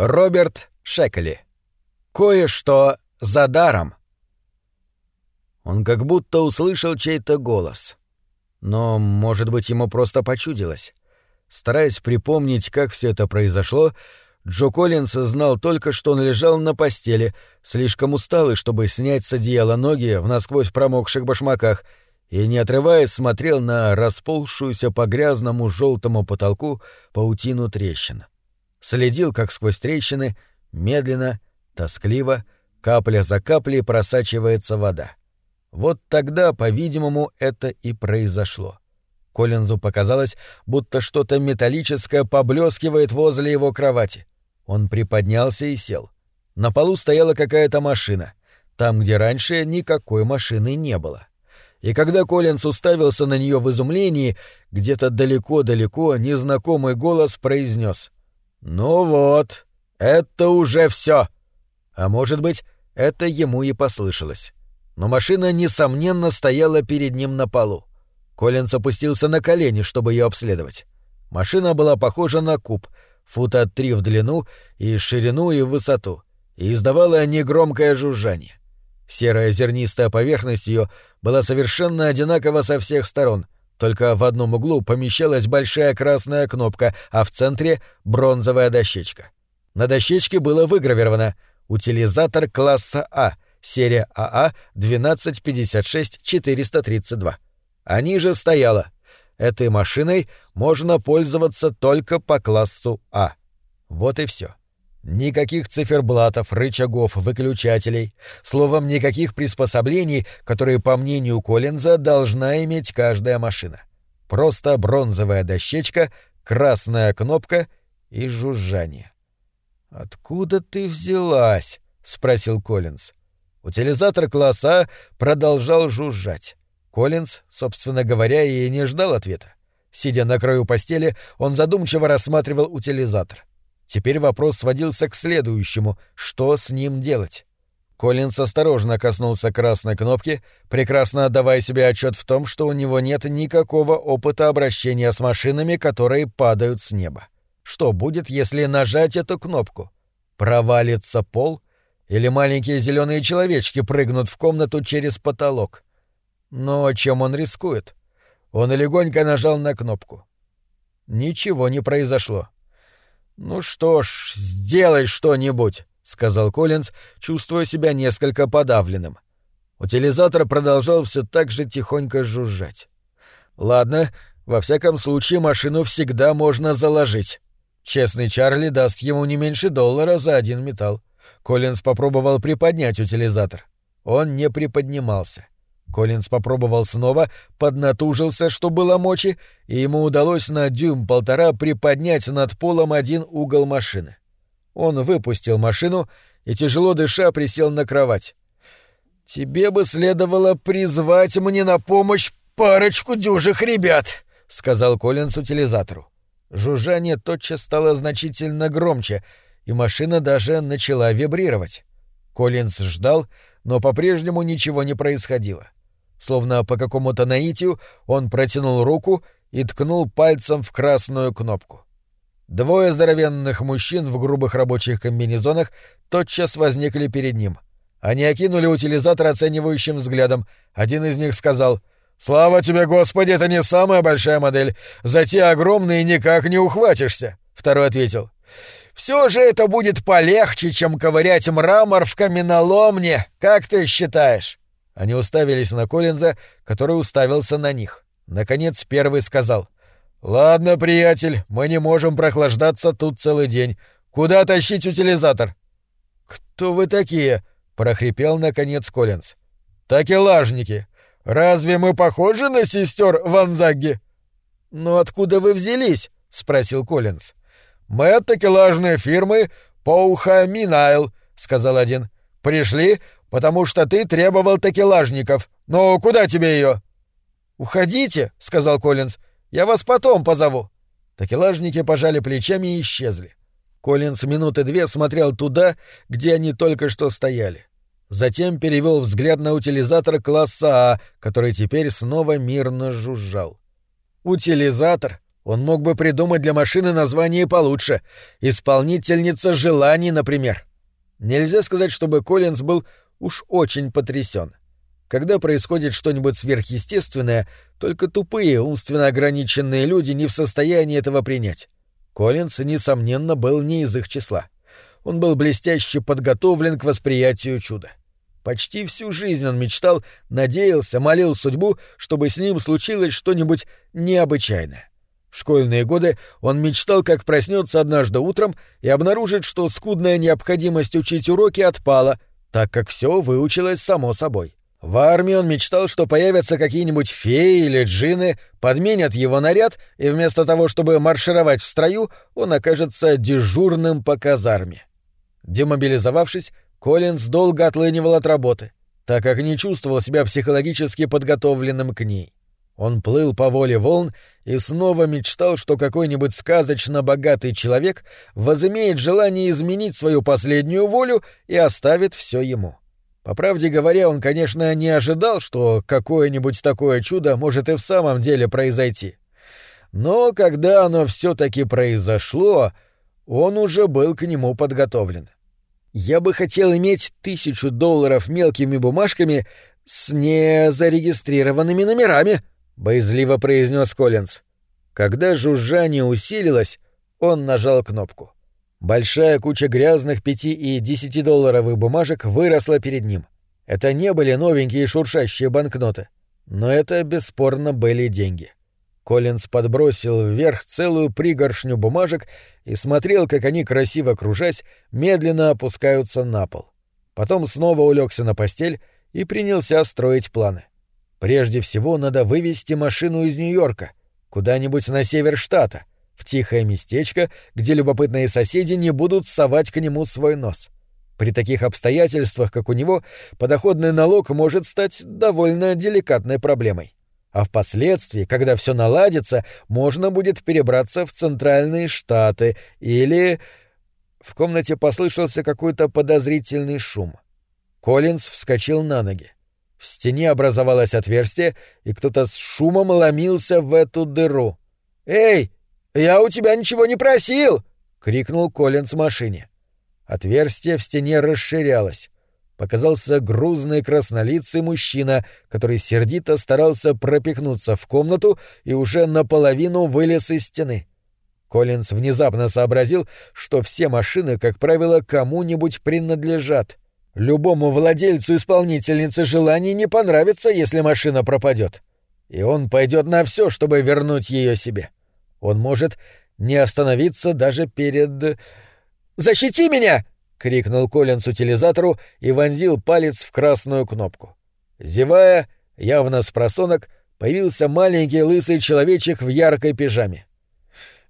Роберт Шекли. Кое-что за даром. Он как будто услышал чей-то голос. Но, может быть, ему просто почудилось. Стараясь припомнить, как все это произошло, Джо Коллинс знал только, что он лежал на постели, слишком усталый, чтобы снять с одеяла ноги в насквозь промокших башмаках, и, не отрываясь, смотрел на расползшуюся по грязному желтому потолку паутину трещин. Следил, как сквозь трещины, медленно, тоскливо, капля за каплей просачивается вода. Вот тогда, по-видимому, это и произошло. Коллинзу показалось, будто что-то металлическое поблескивает возле его кровати. Он приподнялся и сел. На полу стояла какая-то машина, там, где раньше никакой машины не было. И когда Коллинз уставился на нее в изумлении, где-то далеко-далеко незнакомый голос произнес: «Ну вот, это уже все. А может быть, это ему и послышалось. Но машина, несомненно, стояла перед ним на полу. Коллинз опустился на колени, чтобы ее обследовать. Машина была похожа на куб, фута три в длину и ширину и высоту, и издавала негромкое жужжание. Серая зернистая поверхность ее была совершенно одинакова со всех сторон, только в одном углу помещалась большая красная кнопка, а в центре — бронзовая дощечка. На дощечке было выгравировано «Утилизатор класса А», серия АА 1256-432. А ниже стояло «Этой машиной можно пользоваться только по классу А». Вот и все. Никаких циферблатов, рычагов, выключателей, словом, никаких приспособлений, которые, по мнению Коллинза, должна иметь каждая машина. Просто бронзовая дощечка, красная кнопка и жужжание. «Откуда ты взялась?» — спросил Коллинз. Утилизатор класса продолжал жужжать. Коллинз, собственно говоря, и не ждал ответа. Сидя на краю постели, он задумчиво рассматривал утилизатор. Теперь вопрос сводился к следующему — что с ним делать? Коллинз осторожно коснулся красной кнопки, прекрасно отдавая себе отчет в том, что у него нет никакого опыта обращения с машинами, которые падают с неба. Что будет, если нажать эту кнопку? Провалится пол? Или маленькие зеленые человечки прыгнут в комнату через потолок? Но чем он рискует? Он легонько нажал на кнопку. Ничего не произошло. «Ну что ж, сделай что-нибудь», — сказал Коллинз, чувствуя себя несколько подавленным. Утилизатор продолжал все так же тихонько жужжать. «Ладно, во всяком случае машину всегда можно заложить. Честный Чарли даст ему не меньше доллара за один металл». Коллинз попробовал приподнять утилизатор. Он не приподнимался. Коллинз попробовал снова, поднатужился, что было мочи, и ему удалось на дюйм-полтора приподнять над полом один угол машины. Он выпустил машину и, тяжело дыша, присел на кровать. «Тебе бы следовало призвать мне на помощь парочку дюжих ребят», — сказал Коллинз утилизатору. Жужжание тотчас стало значительно громче, и машина даже начала вибрировать. Коллинз ждал, но по-прежнему ничего не происходило. Словно по какому-то наитию он протянул руку и ткнул пальцем в красную кнопку. Двое здоровенных мужчин в грубых рабочих комбинезонах тотчас возникли перед ним. Они окинули утилизатор оценивающим взглядом. Один из них сказал «Слава тебе, Господи, это не самая большая модель. За те огромные никак не ухватишься». Второй ответил «Все же это будет полегче, чем ковырять мрамор в каменоломне, как ты считаешь?» Они уставились на Коллинза, который уставился на них. Наконец первый сказал. «Ладно, приятель, мы не можем прохлаждаться тут целый день. Куда тащить утилизатор?» «Кто вы такие?» — прохрипел наконец Коллинз. «Такелажники. Разве мы похожи на сестер Ванзагги?» «Но откуда вы взялись?» — спросил Коллинз. «Мы от такелажной фирмы Поуха Минайл», — сказал один. «Пришли, потому что ты требовал такелажников. Но куда тебе ее? Уходите, сказал Коллинз. Я вас потом позову. Такелажники пожали плечами и исчезли. Коллинз минуты две смотрел туда, где они только что стояли. Затем перевел взгляд на утилизатор класса А, который теперь снова мирно жужжал. «Утилизатор?» — Он мог бы придумать для машины название получше. «Исполнительница желаний», например. Нельзя сказать, чтобы Коллинз был уж очень потрясен. Когда происходит что-нибудь сверхъестественное, только тупые, умственно ограниченные люди не в состоянии этого принять. Коллинз, несомненно, был не из их числа. Он был блестяще подготовлен к восприятию чуда. Почти всю жизнь он мечтал, надеялся, молил судьбу, чтобы с ним случилось что-нибудь необычайное. В школьные годы он мечтал, как проснется однажды утром и обнаружит, что скудная необходимость учить уроки отпала, так как все выучилось само собой. В армии он мечтал, что появятся какие-нибудь феи или джины, подменят его наряд, и вместо того, чтобы маршировать в строю, он окажется дежурным по казарме. Демобилизовавшись, Коллинз долго отлынивал от работы, так как не чувствовал себя психологически подготовленным к ней. Он плыл по воле волн и снова мечтал, что какой-нибудь сказочно богатый человек возымеет желание изменить свою последнюю волю и оставит все ему. — по правде говоря, он, конечно, не ожидал, что какое-нибудь такое чудо может и в самом деле произойти. Но когда оно все-таки произошло, он уже был к нему подготовлен. «Я бы хотел иметь тысячу долларов мелкими бумажками с незарегистрированными номерами», — боязливо произнес Коллинз. Когда жужжание усилилось, он нажал кнопку. Большая куча грязных пяти и десятидолларовых бумажек выросла перед ним. Это не были новенькие шуршащие банкноты, но это бесспорно были деньги. Коллинз подбросил вверх целую пригоршню бумажек и смотрел, как они, красиво кружась, медленно опускаются на пол. Потом снова улегся на постель и принялся строить планы. Прежде всего надо вывести машину из Нью-Йорка, куда-нибудь на север штата — в тихое местечко, где любопытные соседи не будут совать к нему свой нос. При таких обстоятельствах, как у него, подоходный налог может стать довольно деликатной проблемой. А впоследствии, когда все наладится, можно будет перебраться в Центральные Штаты или... В комнате послышался какой-то подозрительный шум. Коллинз вскочил на ноги. В стене образовалось отверстие, и кто-то с шумом ломился в эту дыру. «Эй, «Я у тебя ничего не просил!» — крикнул Коллинз машине. Отверстие в стене расширялось. Показался грузный краснолицый мужчина, который сердито старался пропихнуться в комнату и уже наполовину вылез из стены. Коллинз внезапно сообразил, что все машины, как правило, кому-нибудь принадлежат. Любому владельцу исполнительницы желаний не понравится, если машина пропадет. И он пойдет на все, чтобы вернуть ее себе. — он может не остановиться даже перед... «Защити меня!» — крикнул Коллинс утилизатору и вонзил палец в красную кнопку. Зевая, явно с просонок, появился маленький лысый человечек в яркой пижаме.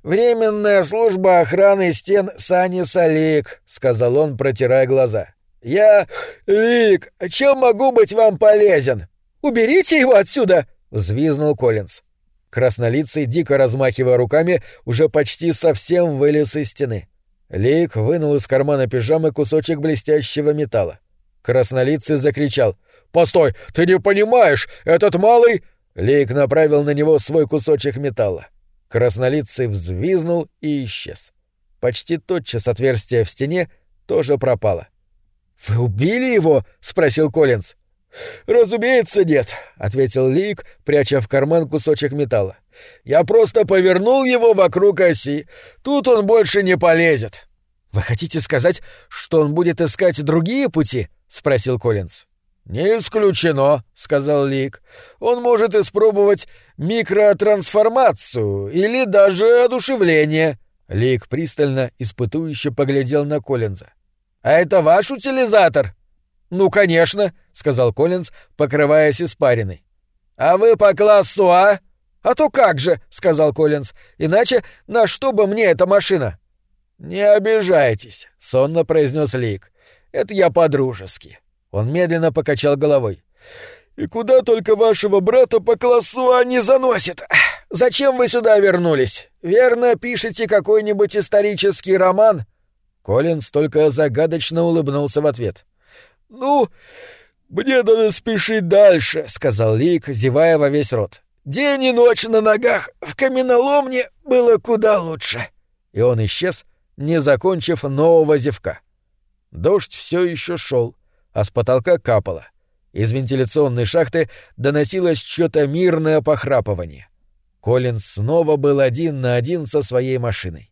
«Временная служба охраны стен Сани Салик», — сказал он, протирая глаза. «Я... Лик, чем могу быть вам полезен? Уберите его отсюда!» — взвизнул Коллинз. Краснолицый, дико размахивая руками, уже почти совсем вылез из стены. Лейк вынул из кармана пижамы кусочек блестящего металла. Краснолицый закричал. «Постой! Ты не понимаешь! Этот малый...» Лейк направил на него свой кусочек металла. Краснолицый взвизнул и исчез. Почти тотчас отверстие в стене тоже пропало. «Вы убили его?» — спросил Коллинз. «Разумеется, нет», — ответил Лик, пряча в карман кусочек металла. «Я просто повернул его вокруг оси. Тут он больше не полезет». «Вы хотите сказать, что он будет искать другие пути?» — спросил Коллинз. «Не исключено», — сказал Лик. «Он может испробовать микротрансформацию или даже одушевление». Лик пристально, испытующе поглядел на Коллинза. «А это ваш утилизатор?» «Ну, конечно», — сказал Коллинз, покрываясь испариной. «А вы по классу А?» «А то как же», — сказал Коллинз. «Иначе на что бы мне эта машина?» «Не обижайтесь», — сонно произнес Лик. «Это я по-дружески». Он медленно покачал головой. «И куда только вашего брата по классу А не заносит? Зачем вы сюда вернулись? Верно, пишете какой-нибудь исторический роман?» Коллинз только загадочно улыбнулся в ответ. «Ну, мне надо спешить дальше», — сказал Лик, зевая во весь рот. «День и ночь на ногах, в каменоломне было куда лучше». И он исчез, не закончив нового зевка. Дождь все еще шел, а с потолка капало. Из вентиляционной шахты доносилось что-то мирное похрапывание. Колин снова был один на один со своей машиной.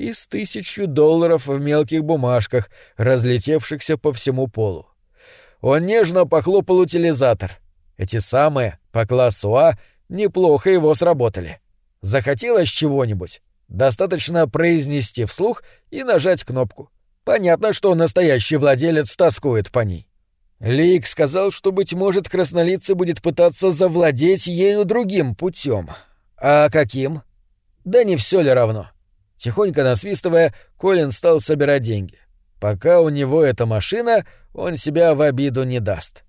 И с тысячу долларов в мелких бумажках, разлетевшихся по всему полу. Он нежно похлопал утилизатор. Эти самые, по классу А, неплохо его сработали. Захотелось чего-нибудь? Достаточно произнести вслух и нажать кнопку. Понятно, что настоящий владелец тоскует по ней. Лик сказал, что, быть может, краснолицый будет пытаться завладеть ею другим путем. А каким? Да не все ли равно. Тихонько насвистывая, Колин стал собирать деньги. Пока у него эта машина, он себя в обиду не даст.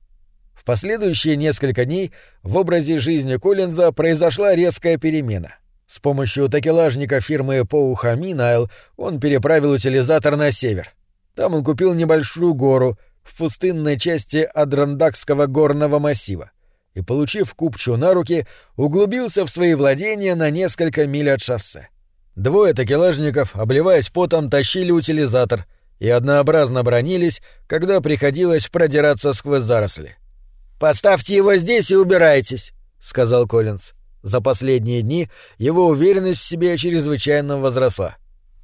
В последующие несколько дней в образе жизни Коллинза произошла резкая перемена. С помощью такелажника фирмы Поуха Минайл он переправил утилизатор на север. Там он купил небольшую гору в пустынной части Адрандакского горного массива и, получив купчу на руки, углубился в свои владения на несколько миль от шоссе. Двое такелажников, обливаясь потом, тащили утилизатор и однообразно бронились, когда приходилось продираться сквозь заросли. «Поставьте его здесь и убирайтесь», — сказал Коллинз. За последние дни его уверенность в себе чрезвычайно возросла.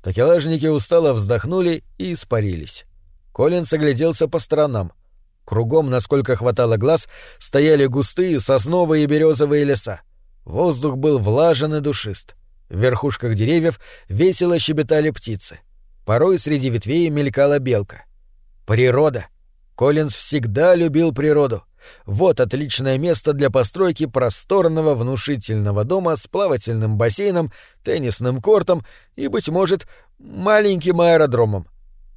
Такелажники устало вздохнули и испарились. Колин огляделся по сторонам. Кругом, насколько хватало глаз, стояли густые сосновые и березовые леса. Воздух был влажен и душист. В верхушках деревьев весело щебетали птицы. Порой среди ветвей мелькала белка. Природа. Коллинз всегда любил природу. Вот отличное место для постройки просторного внушительного дома с плавательным бассейном, теннисным кортом и, быть может, маленьким аэродромом.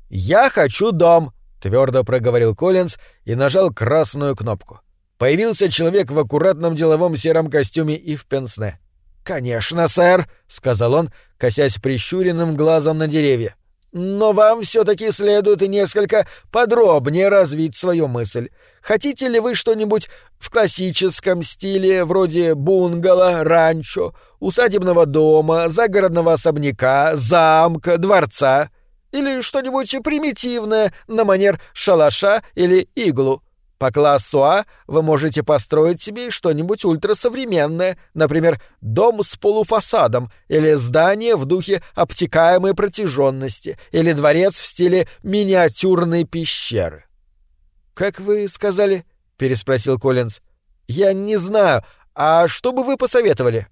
«Я хочу дом!» — твердо проговорил Коллинз и нажал красную кнопку. Появился человек в аккуратном деловом сером костюме и в пенсне. «Конечно, сэр», — сказал он, косясь прищуренным глазом на деревья. Но вам все-таки следует несколько подробнее развить свою мысль. Хотите ли вы что-нибудь в классическом стиле, вроде бунгало, ранчо, усадебного дома, загородного особняка, замка, дворца? Или что-нибудь примитивное на манер шалаша или иглу? По классу А вы можете построить себе что-нибудь ультрасовременное, например, дом с полуфасадом, или здание в духе обтекаемой протяженности, или дворец в стиле миниатюрной пещеры. «Как вы сказали?» — переспросил Коллинз. «Я не знаю. А что бы вы посоветовали?»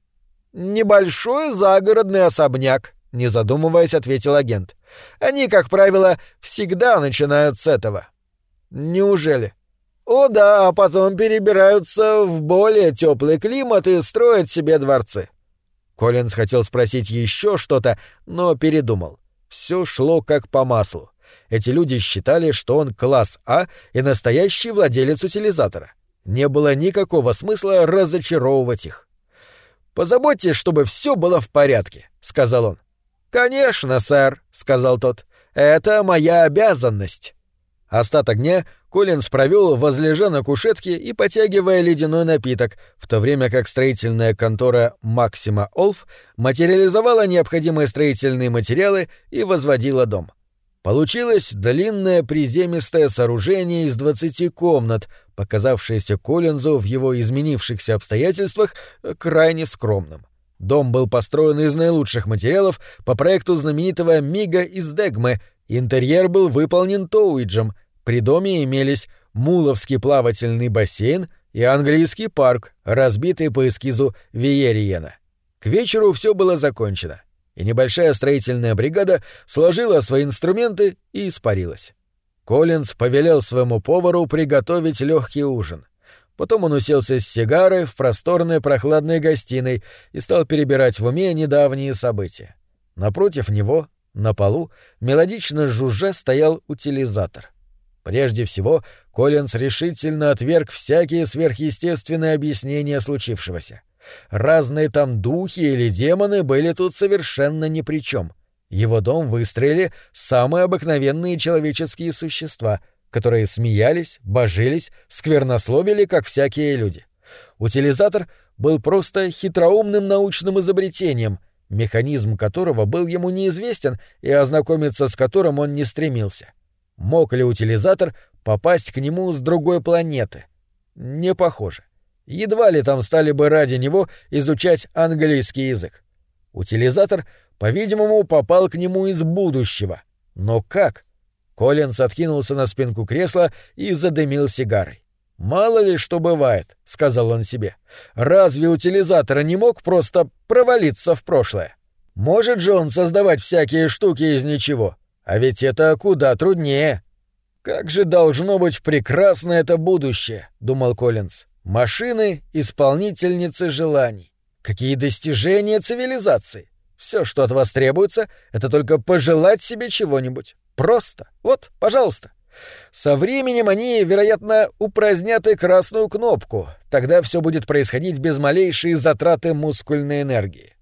«Небольшой загородный особняк», — не задумываясь, ответил агент. «Они, как правило, всегда начинают с этого». «Неужели?» О да, а потом перебираются в более теплый климат и строят себе дворцы. Коллинз хотел спросить еще что-то, но передумал. Все шло как по маслу. Эти люди считали, что он класс А и настоящий владелец утилизатора. Не было никакого смысла разочаровывать их. «Позаботьтесь, чтобы все было в порядке», — сказал он. «Конечно, сэр», — сказал тот. «Это моя обязанность». Остаток дня Коллинз провел, возлежа на кушетке и потягивая ледяной напиток, в то время как строительная контора «Максима Олф» материализовала необходимые строительные материалы и возводила дом. Получилось длинное приземистое сооружение из двадцати комнат, показавшееся Коллинзу в его изменившихся обстоятельствах крайне скромным. Дом был построен из наилучших материалов по проекту знаменитого Мига из Дегмы, интерьер был выполнен Тоуиджем — при доме имелись Муловский плавательный бассейн и английский парк, разбитый по эскизу Виериена. К вечеру все было закончено, и небольшая строительная бригада сложила свои инструменты и испарилась. Коллинз повелел своему повару приготовить легкий ужин. Потом он уселся с сигарой в просторной прохладной гостиной и стал перебирать в уме недавние события. Напротив него, на полу, мелодично жужжа стоял утилизатор — Прежде всего, Коллинз решительно отверг всякие сверхъестественные объяснения случившегося. Разные там духи или демоны были тут совершенно ни при чем. Его дом выстроили самые обыкновенные человеческие существа, которые смеялись, божились, сквернословили, как всякие люди. Утилизатор был просто хитроумным научным изобретением, механизм которого был ему неизвестен и ознакомиться с которым он не стремился. Мог ли утилизатор попасть к нему с другой планеты? Не похоже. Едва ли там стали бы ради него изучать английский язык. Утилизатор, по-видимому, попал к нему из будущего. Но как? Коллинс откинулся на спинку кресла и задымил сигарой. «Мало ли что бывает», — сказал он себе. «Разве утилизатор не мог просто провалиться в прошлое? Может же он создавать всякие штуки из ничего? А ведь это куда труднее». «Как же должно быть прекрасно это будущее», — думал Коллинз. «Машины — исполнительницы желаний. Какие достижения цивилизации! Все, что от вас требуется, это только пожелать себе чего-нибудь. Просто. Вот, пожалуйста. Со временем они, вероятно, упразднят и красную кнопку. Тогда все будет происходить без малейшей затраты мускульной энергии.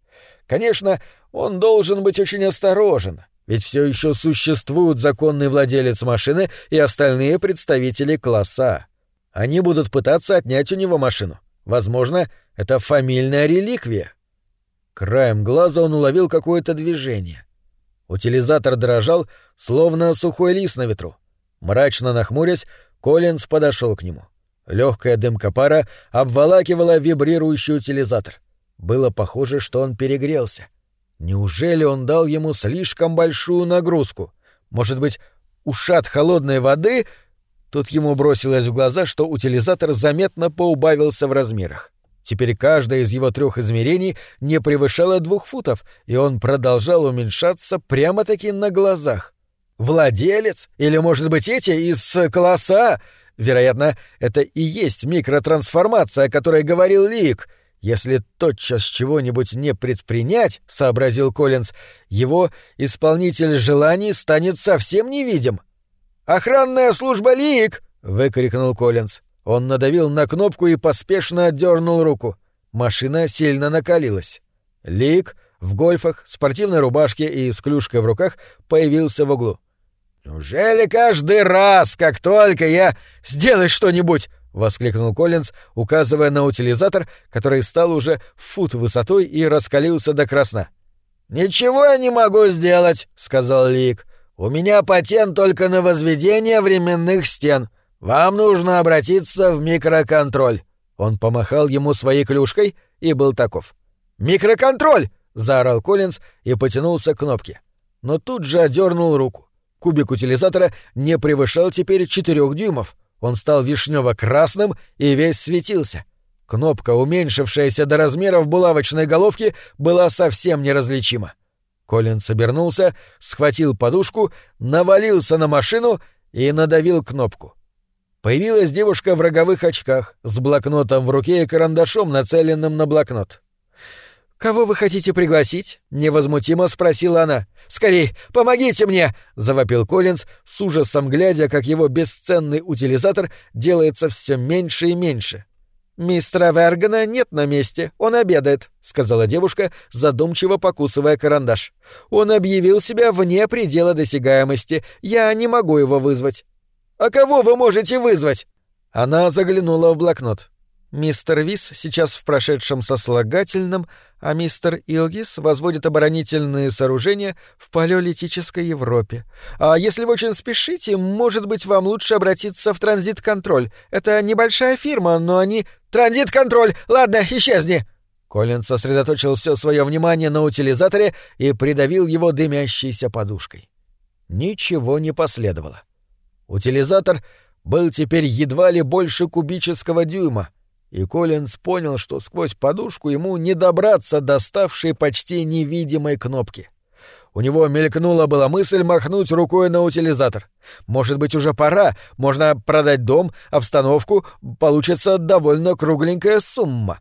Конечно, он должен быть очень осторожен, ведь все еще существуют законный владелец машины и остальные представители класса. Они будут пытаться отнять у него машину. Возможно, это фамильная реликвия. Краем глаза он уловил какое-то движение. Утилизатор дрожал, словно сухой лист на ветру. Мрачно нахмурясь, Коллинз подошел к нему. Легкая дымка пара обволакивала вибрирующий утилизатор. Было похоже, что он перегрелся. Неужели он дал ему слишком большую нагрузку? Может быть, ушат холодной воды? Тут ему бросилось в глаза, что утилизатор заметно поубавился в размерах. Теперь каждое из его трех измерений не превышало двух футов, и он продолжал уменьшаться прямо-таки на глазах. Владелец? Или, может быть, эти из класса? Вероятно, это и есть микротрансформация, о которой говорил Лик. Если тотчас чего-нибудь не предпринять, — сообразил Коллинз, — его исполнитель желаний станет совсем невидим. «Охранная служба Лик!» — выкрикнул Коллинз. Он надавил на кнопку и поспешно отдернул руку. Машина сильно накалилась. Лик в гольфах, спортивной рубашке и с клюшкой в руках появился в углу. «Неужели каждый раз, как только я... Сделай что-нибудь!» — воскликнул Коллинз, указывая на утилизатор, который стал уже фут высотой и раскалился до красна. «Ничего я не могу сделать», — сказал Лик. «У меня патент только на возведение временных стен. Вам нужно обратиться в микроконтроль». Он помахал ему своей клюшкой и был таков. «Микроконтроль!» — заорал Коллинз и потянулся к кнопке. Но тут же одернул руку. Кубик утилизатора не превышал теперь четырех дюймов. Он стал вишнево-красным и весь светился. Кнопка, уменьшившаяся до размеров булавочной головки, была совсем неразличима. Колин собернулся, схватил подушку, навалился на машину и надавил кнопку. Появилась девушка в роговых очках, с блокнотом в руке и карандашом, нацеленным на блокнот. «Кого вы хотите пригласить?» — невозмутимо спросила она. «Скорей, помогите мне!» — завопил Коллинз, с ужасом глядя, как его бесценный утилизатор делается все меньше и меньше. «Мистера Вергана нет на месте, он обедает», — сказала девушка, задумчиво покусывая карандаш. «Он объявил себя вне предела досягаемости. Я не могу его вызвать». «А кого вы можете вызвать?» Она заглянула в блокнот. Мистер Вис сейчас в прошедшем сослагательном, а мистер Илгис возводит оборонительные сооружения в палеолитической Европе. А если вы очень спешите, может быть, вам лучше обратиться в транзит-контроль. Это небольшая фирма, но они... Транзит-контроль! Ладно, исчезни!» Колин сосредоточил все свое внимание на утилизаторе и придавил его дымящейся подушкой. Ничего не последовало. Утилизатор был теперь едва ли больше кубического дюйма — и Коллинз понял, что сквозь подушку ему не добраться до ставшей почти невидимой кнопки. У него мелькнула была мысль махнуть рукой на утилизатор. Может быть, уже пора, можно продать дом, обстановку, получится довольно кругленькая сумма.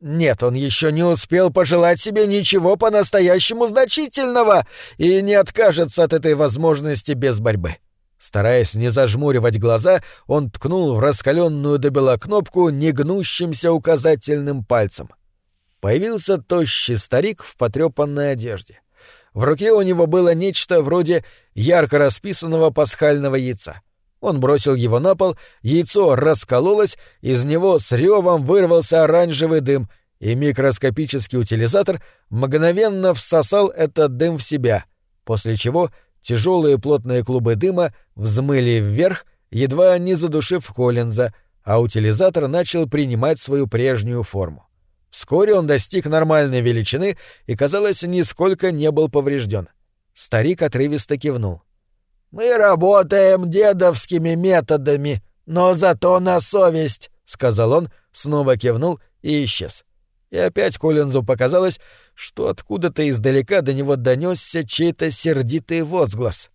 Нет, он еще не успел пожелать себе ничего по-настоящему значительного и не откажется от этой возможности без борьбы. Стараясь не зажмуривать глаза, он ткнул в раскаленную до бела кнопку негнущимся указательным пальцем. Появился тощий старик в потрепанной одежде. В руке у него было нечто вроде ярко расписанного пасхального яйца. Он бросил его на пол, яйцо раскололось, из него с ревом вырвался оранжевый дым, и микроскопический утилизатор мгновенно всосал этот дым в себя, после чего тяжелые плотные клубы дыма взмыли вверх, едва не задушив Коллинза, а утилизатор начал принимать свою прежнюю форму. Вскоре он достиг нормальной величины и, казалось, нисколько не был поврежден. Старик отрывисто кивнул. «Мы работаем дедовскими методами, но зато на совесть», — сказал он, снова кивнул и исчез. И опять Коллинзу показалось, что откуда-то издалека до него донесся чей-то сердитый возглас.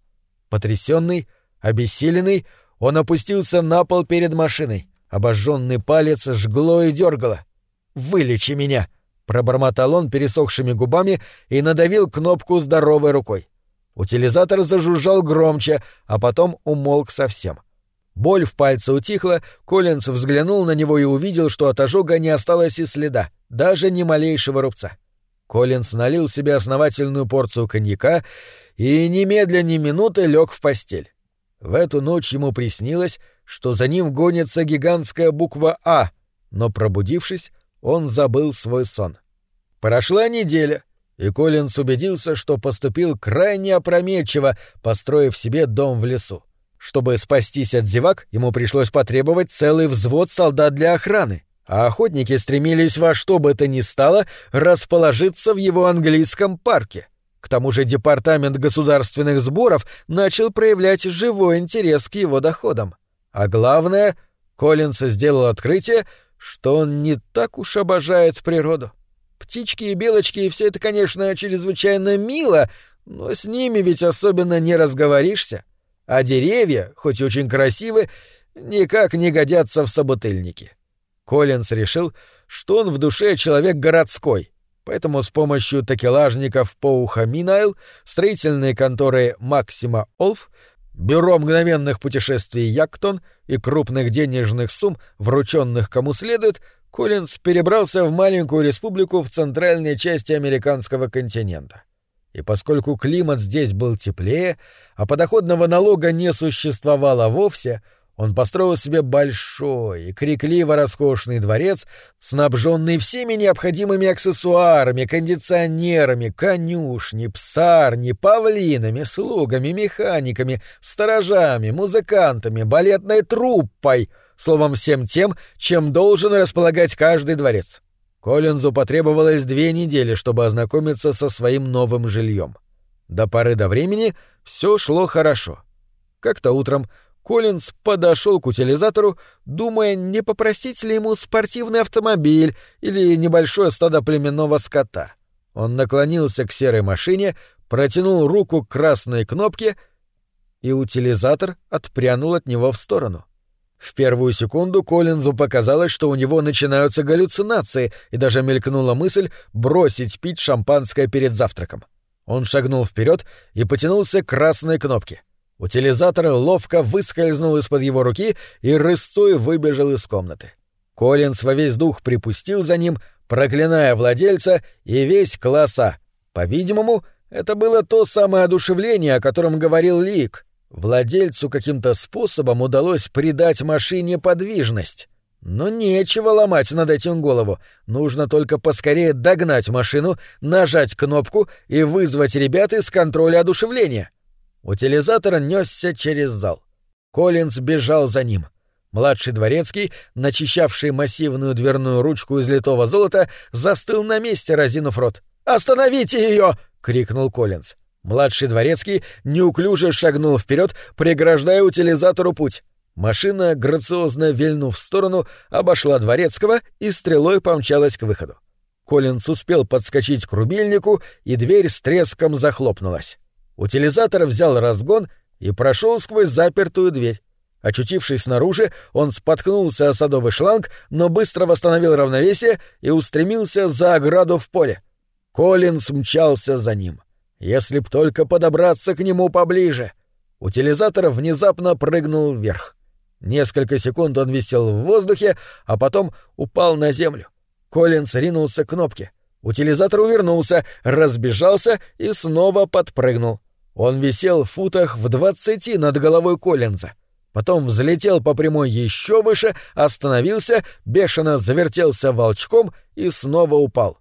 Потрясенный, обессиленный, он опустился на пол перед машиной. Обожженный палец жгло и дергало. «Вылечи меня!» — пробормотал он пересохшими губами и надавил кнопку здоровой рукой. Утилизатор зажужжал громче, а потом умолк совсем. Боль в пальце утихла, Коллинз взглянул на него и увидел, что от ожога не осталось и следа, даже ни малейшего рубца. Коллинз налил себе основательную порцию коньяка и немедленно ни минуты лег в постель. В эту ночь ему приснилось, что за ним гонится гигантская буква «А», но, пробудившись, он забыл свой сон. Прошла неделя, и Коллинз убедился, что поступил крайне опрометчиво, построив себе дом в лесу. Чтобы спастись от зевак, ему пришлось потребовать целый взвод солдат для охраны, а охотники стремились во что бы то ни стало расположиться в его английском парке. К тому же департамент государственных сборов начал проявлять живой интерес к его доходам. А главное, Коллинз сделал открытие, что он не так уж обожает природу. Птички и белочки все это, конечно, чрезвычайно мило, но с ними ведь особенно не разговоришься. А деревья, хоть и очень красивы, никак не годятся в собутыльники. Коллинс решил, что он в душе человек городской, поэтому с помощью такелажников Поуха Минайл, строительной конторы Максима Олф Бюро мгновенных путешествий Яктон и крупных денежных сумм, врученных кому следует, Коллинз перебрался в маленькую республику в центральной части американского континента. И поскольку климат здесь был теплее, а подоходного налога не существовало вовсе, он построил себе большой и крикливо роскошный дворец, снабженный всеми необходимыми аксессуарами, кондиционерами, конюшни, псарни, павлинами, слугами, механиками, сторожами, музыкантами, балетной труппой, словом, всем тем, чем должен располагать каждый дворец. Коллинзу потребовалось две недели, чтобы ознакомиться со своим новым жильем. До поры до времени все шло хорошо. Как-то утром Коллинз подошел к утилизатору, думая, не попросить ли ему спортивный автомобиль или небольшое стадо племенного скота. Он наклонился к серой машине, протянул руку к красной кнопке, и утилизатор отпрянул от него в сторону. В первую секунду Коллинзу показалось, что у него начинаются галлюцинации, и даже мелькнула мысль бросить пить шампанское перед завтраком. Он шагнул вперед и потянулся к красной кнопке — Утилизатор ловко выскользнул из-под его руки и рысцой выбежал из комнаты. Коллинс во весь дух припустил за ним, проклиная владельца и весь класса. По-видимому, это было то самое одушевление, о котором говорил Лик. Владельцу каким-то способом удалось придать машине подвижность. Но нечего ломать над этим голову. Нужно только поскорее догнать машину, нажать кнопку и вызвать ребят из контроля одушевления. — Утилизатор несся через зал. Коллинз бежал за ним. Младший дворецкий, начищавший массивную дверную ручку из литого золота, застыл на месте, разинув рот. «Остановите ее!» — крикнул Коллинз. Младший дворецкий неуклюже шагнул вперед, преграждая утилизатору путь. Машина, грациозно вильнув в сторону, обошла дворецкого и стрелой помчалась к выходу. Коллинз успел подскочить к рубильнику, и дверь с треском захлопнулась. Утилизатор взял разгон и прошел сквозь запертую дверь. Очутившись снаружи, он споткнулся о садовый шланг, но быстро восстановил равновесие и устремился за ограду в поле. Коллинс мчался за ним. Если б только подобраться к нему поближе. Утилизатор внезапно прыгнул вверх. Несколько секунд он висел в воздухе, а потом упал на землю. Коллинс ринулся к кнопке. Утилизатор увернулся, разбежался и снова подпрыгнул. Он висел в футах в двадцати над головой Коллинза. потом взлетел по прямой еще выше, остановился, бешено завертелся волчком и снова упал.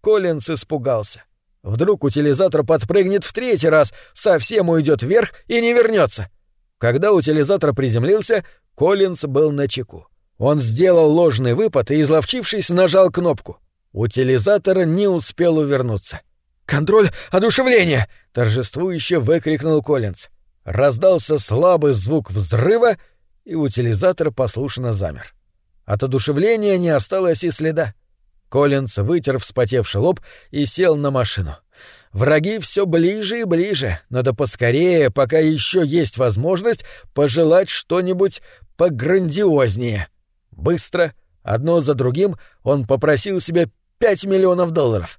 Коллинз испугался. Вдруг утилизатор подпрыгнет в третий раз, совсем уйдет вверх и не вернется. Когда утилизатор приземлился, Коллинз был на чеку. Он сделал ложный выпад и, изловчившись, нажал кнопку. Утилизатор не успел увернуться. «Контроль одушевления!» — торжествующе выкрикнул Коллинз. Раздался слабый звук взрыва, и утилизатор послушно замер. От одушевления не осталось и следа. Коллинз вытер вспотевший лоб и сел на машину. Враги все ближе и ближе. Надо поскорее, пока еще есть возможность, пожелать что-нибудь пограндиознее. Быстро, одно за другим, он попросил себе пять миллионов долларов.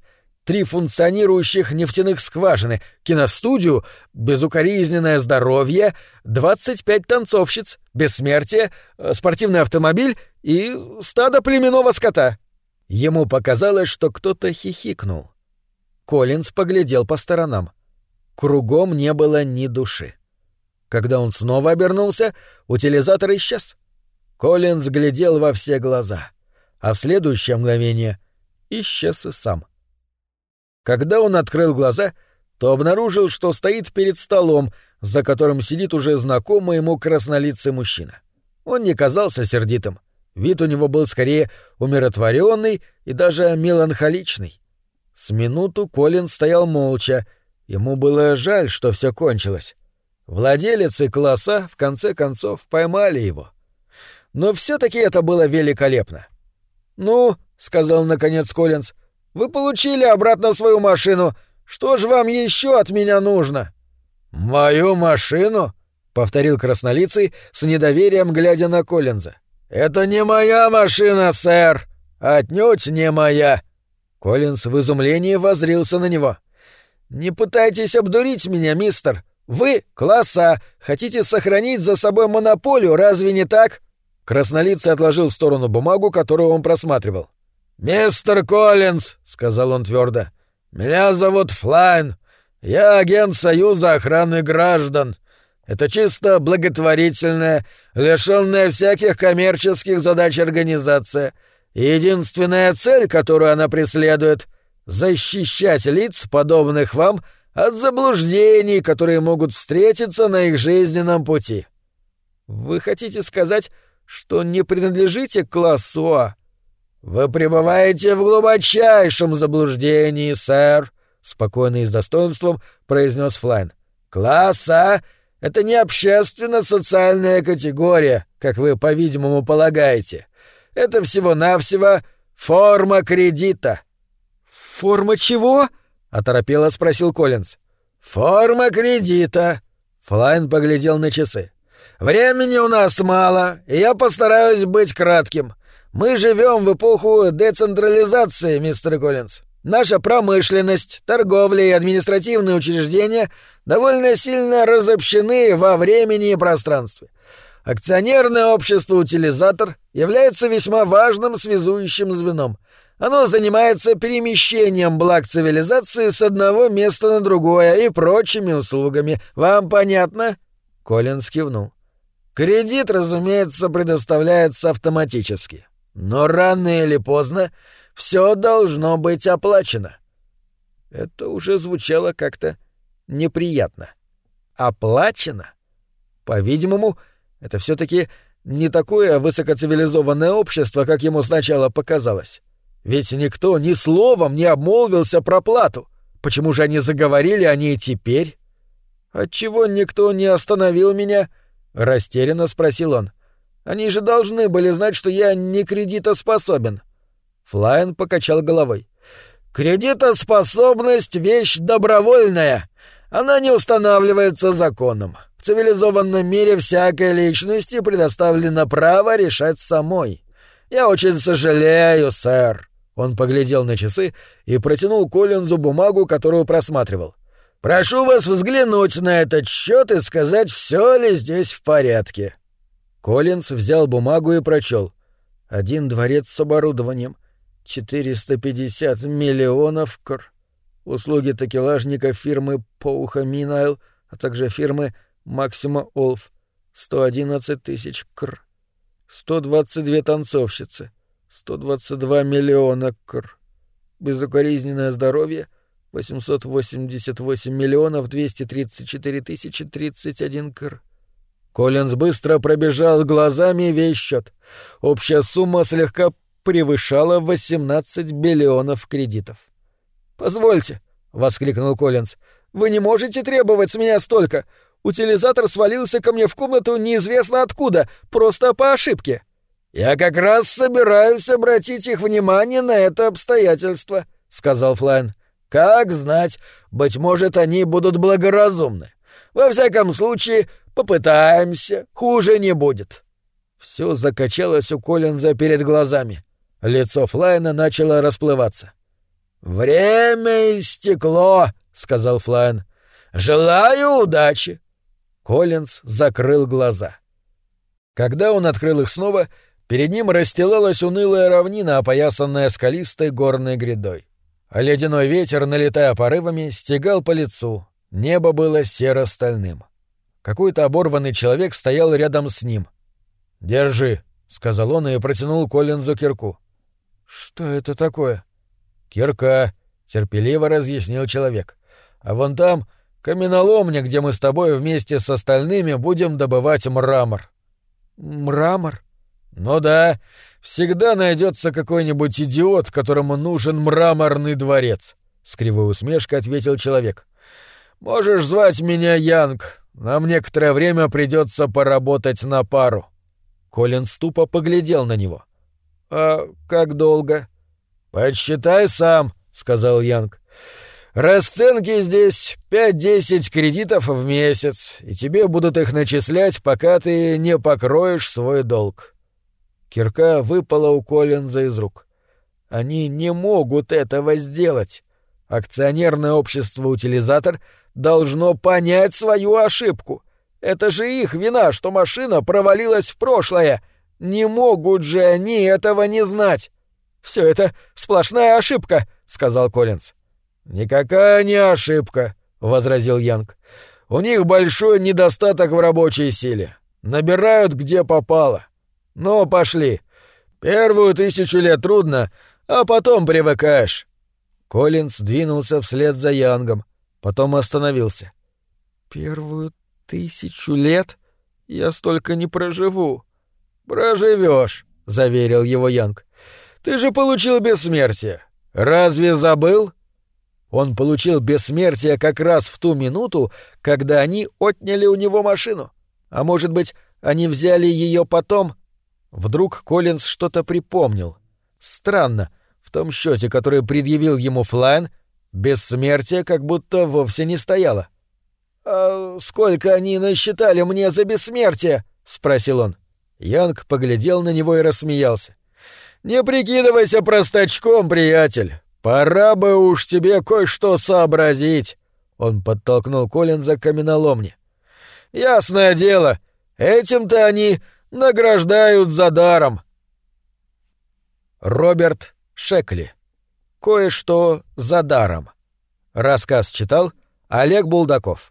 Три функционирующих нефтяных скважины, киностудию, безукоризненное здоровье, двадцать пять танцовщиц, бессмертие, э, спортивный автомобиль и стадо племенного скота. Ему показалось, что кто-то хихикнул. Коллинз поглядел по сторонам. Кругом не было ни души. Когда он снова обернулся, утилизатор исчез. Коллинз глядел во все глаза, а в следующее мгновение исчез и сам. Когда он открыл глаза, то обнаружил, что стоит перед столом, за которым сидит уже знакомый ему краснолицый мужчина. Он не казался сердитым — Вид у него был скорее умиротворенный и даже меланхоличный. С минуту Колин стоял молча, ему было жаль, что все кончилось. Владелец и класса в конце концов поймали его. Но все-таки это было великолепно. «Ну», — сказал наконец Коллинз, — «вы получили обратно свою машину. Что ж вам еще от меня нужно?» «Мою машину?» — повторил краснолицый с недоверием, глядя на Коллинза. «Это не моя машина, сэр! Отнюдь не моя!» Коллинз в изумлении возрился на него. «Не пытайтесь обдурить меня, мистер! Вы, класса, хотите сохранить за собой монополию, разве не так?» Краснолицый отложил в сторону бумагу, которую он просматривал. «Мистер Коллинз», — сказал он твердо, — «меня зовут Флайн. Я агент Союза охраны граждан. Это чисто благотворительная, лишенная всяких коммерческих задач организация. единственная цель, которую она преследует — защищать лиц, подобных вам, от заблуждений, которые могут встретиться на их жизненном пути. Вы хотите сказать, что не принадлежите к классу А? Вы пребываете в глубочайшем заблуждении, сэр, спокойно и с достоинством произнес Флайн. Класс А это не общественно-социальная категория, как вы, по-видимому, полагаете. Это всего-навсего форма кредита». «Форма чего?» — оторопело спросил Коллинз. «Форма кредита». Флайн поглядел на часы. «Времени у нас мало, и я постараюсь быть кратким. Мы живем в эпоху децентрализации, мистер Коллинз. Наша промышленность, торговля и административные учреждения довольно сильно разобщены во времени и пространстве. Акционерное общество «Утилизатор» является весьма важным связующим звеном. Оно занимается перемещением благ цивилизации с одного места на другое и прочими услугами. Вам понятно?» Колин кивнул. «Кредит, разумеется, предоставляется автоматически. Но рано или поздно все должно быть оплачено». Это уже звучало как-то неприятно. Оплачено? По-видимому, это все таки не такое высокоцивилизованное общество, как ему сначала показалось. Ведь никто ни словом не обмолвился про плату. Почему же они заговорили о ней теперь? Отчего никто не остановил меня? растерянно спросил он. Они же должны были знать, что я не кредитоспособен. Флайн покачал головой. Кредитоспособность вещь добровольная. Она не устанавливается законом. В цивилизованном мире всякой личности предоставлено право решать самой. Я очень сожалею, сэр. Он поглядел на часы и протянул Коллинзу бумагу, которую просматривал. Прошу вас взглянуть на этот счет и сказать, все ли здесь в порядке. Коллинз взял бумагу и прочел. Один дворец с оборудованием. 450 миллионов кр услуги такелажника фирмы Поуха Минайл, а также фирмы Максима Олф, Сто одиннадцать тысяч кр. Сто двадцать две танцовщицы. Сто двадцать два миллиона кр. Безукоризненное здоровье — восемьсот восемьдесят восемь миллионов двести тридцать четыре тысячи тридцать один кр. Коллинз быстро пробежал глазами весь счет. Общая сумма слегка превышала 18 биллионов кредитов. «Позвольте», — воскликнул Коллинз, — «вы не можете требовать с меня столько. Утилизатор свалился ко мне в комнату неизвестно откуда, просто по ошибке». «Я как раз собираюсь обратить их внимание на это обстоятельство», — сказал Флайн. «Как знать, быть может, они будут благоразумны. Во всяком случае, попытаемся, хуже не будет». Все закачалось у Коллинза перед глазами. Лицо Флайна начало расплываться. «Время истекло», — сказал Флайн. «Желаю удачи». Коллинз закрыл глаза. Когда он открыл их снова, перед ним расстилалась унылая равнина, опоясанная скалистой горной грядой. А ледяной ветер, налетая порывами, стегал по лицу. Небо было серо-стальным. Какой-то оборванный человек стоял рядом с ним. «Держи», — сказал он и протянул Коллинзу кирку. «Что это такое?» «Кирка», — терпеливо разъяснил человек. «А вон там каменоломня, где мы с тобой вместе с остальными будем добывать мрамор». «Мрамор?» «Ну да, всегда найдется какой-нибудь идиот, которому нужен мраморный дворец», — с кривой усмешкой ответил человек. «Можешь звать меня Янг. Нам некоторое время придется поработать на пару». Колин ступо поглядел на него. «А как долго?» «Подсчитай сам», — сказал Янг. «Расценки здесь пять-десять кредитов в месяц, и тебе будут их начислять, пока ты не покроешь свой долг». Кирка выпала у Коллинза из рук. «Они не могут этого сделать. Акционерное общество «Утилизатор» должно понять свою ошибку. Это же их вина, что машина провалилась в прошлое. Не могут же они этого не знать. Все это сплошная ошибка, сказал Коллинз. Никакая не ошибка, возразил Янг. У них большой недостаток в рабочей силе. Набирают где попало. Ну, пошли. Первую тысячу лет трудно, а потом привыкаешь. Коллинз двинулся вслед за Янгом, потом остановился. Первую тысячу лет? Я столько не проживу. «Проживешь», — заверил его Янг. «Ты же получил бессмертие. Разве забыл?» Он получил бессмертие как раз в ту минуту, когда они отняли у него машину. А может быть, они взяли ее потом? Вдруг Коллинз что-то припомнил. Странно, в том счете, который предъявил ему Флайн, бессмертие как будто вовсе не стояло. «А сколько они насчитали мне за бессмертие?» — спросил он. Янг поглядел на него и рассмеялся. «Не прикидывайся простачком, приятель. Пора бы уж тебе кое-что сообразить». Он подтолкнул Коллинза к каменоломне. «Ясное дело, этим-то они награждают за даром». Роберт Шекли. Кое-что за даром. Рассказ читал Олег Булдаков.